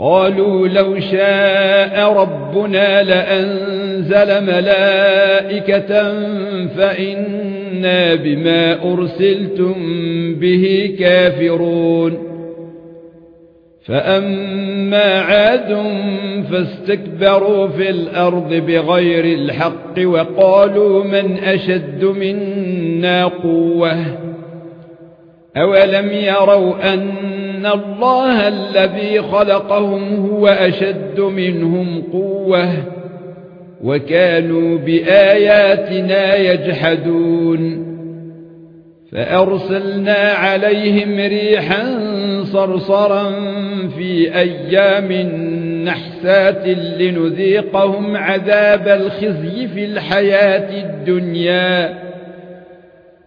قالوا لو شاء ربنا لأنزل ملائكة فإنا بما أرسلتم به كافرون. فأما عاد فاستكبروا في الأرض بغير الحق وقالوا من أشد منا قوة. أولم يروا أن الله الذي خلقهم هو اشد منهم قوه وكانوا باياتنا يجحدون فارسلنا عليهم ريحا صرصرا في أيام نحسات لنذيقهم عذاب الخزي في الحياة الدنيا